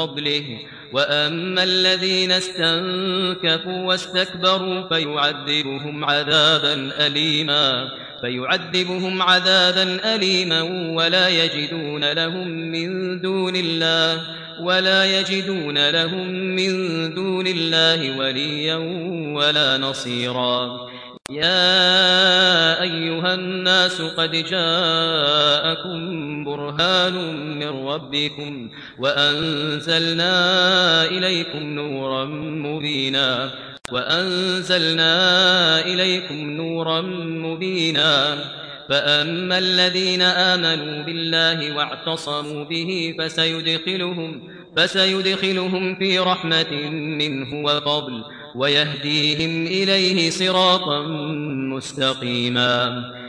فضله. وأما الذين استنكفوا واستكبروا فيعذبهم عذابا أليما فيعذبهم عذابا أليما ولا يجدون لهم من دون الله ولا يجدون لهم من دون الله وليا ولا نصيرا. يا أيها الناس قد جاءكم برهان من ربكم وأنزلنا إليكم نورا مبينا وأنزلنا إليكم نورا مبينا فأما الذين آمنوا بالله واعتصموا به فسيدخلهم فسيدخلهم في رحمة منه وفضل ويهديهم إليه صراطا مستقيما.